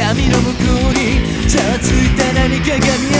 闇の向こうにざわついた何かが見え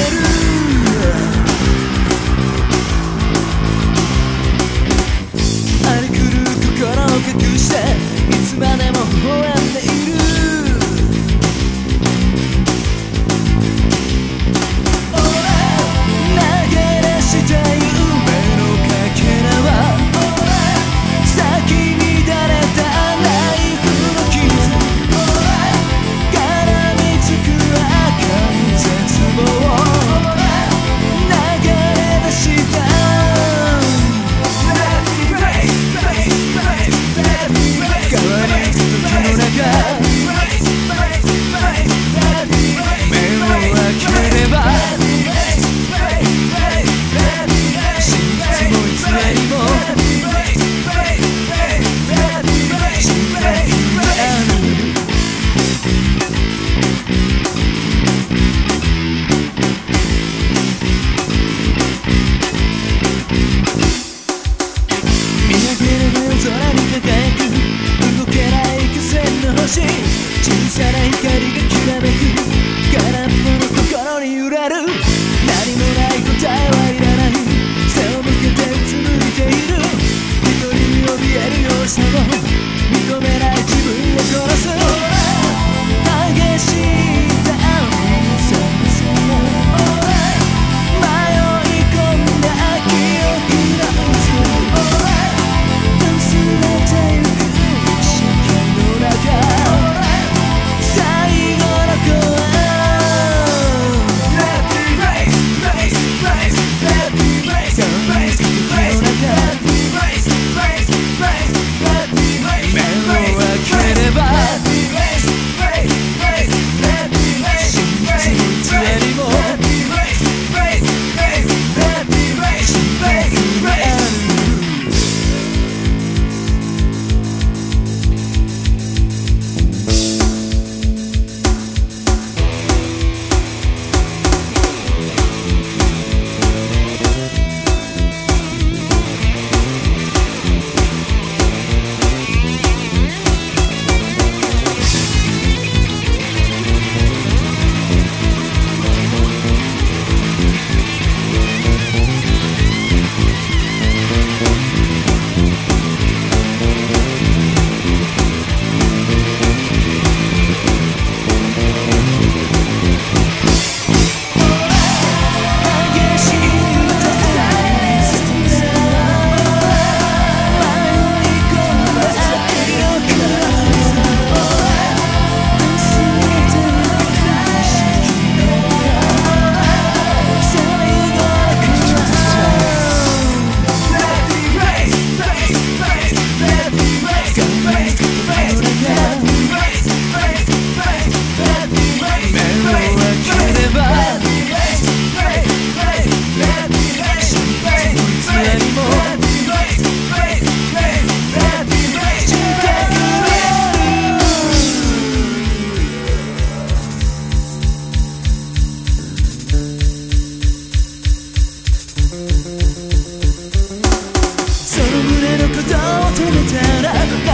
空に輝く動けない苦戦の星小さな光がきらめく空っぽの心に揺れる何もない答えはいらない背を向けてうつむいている一人に怯える容赦をれたら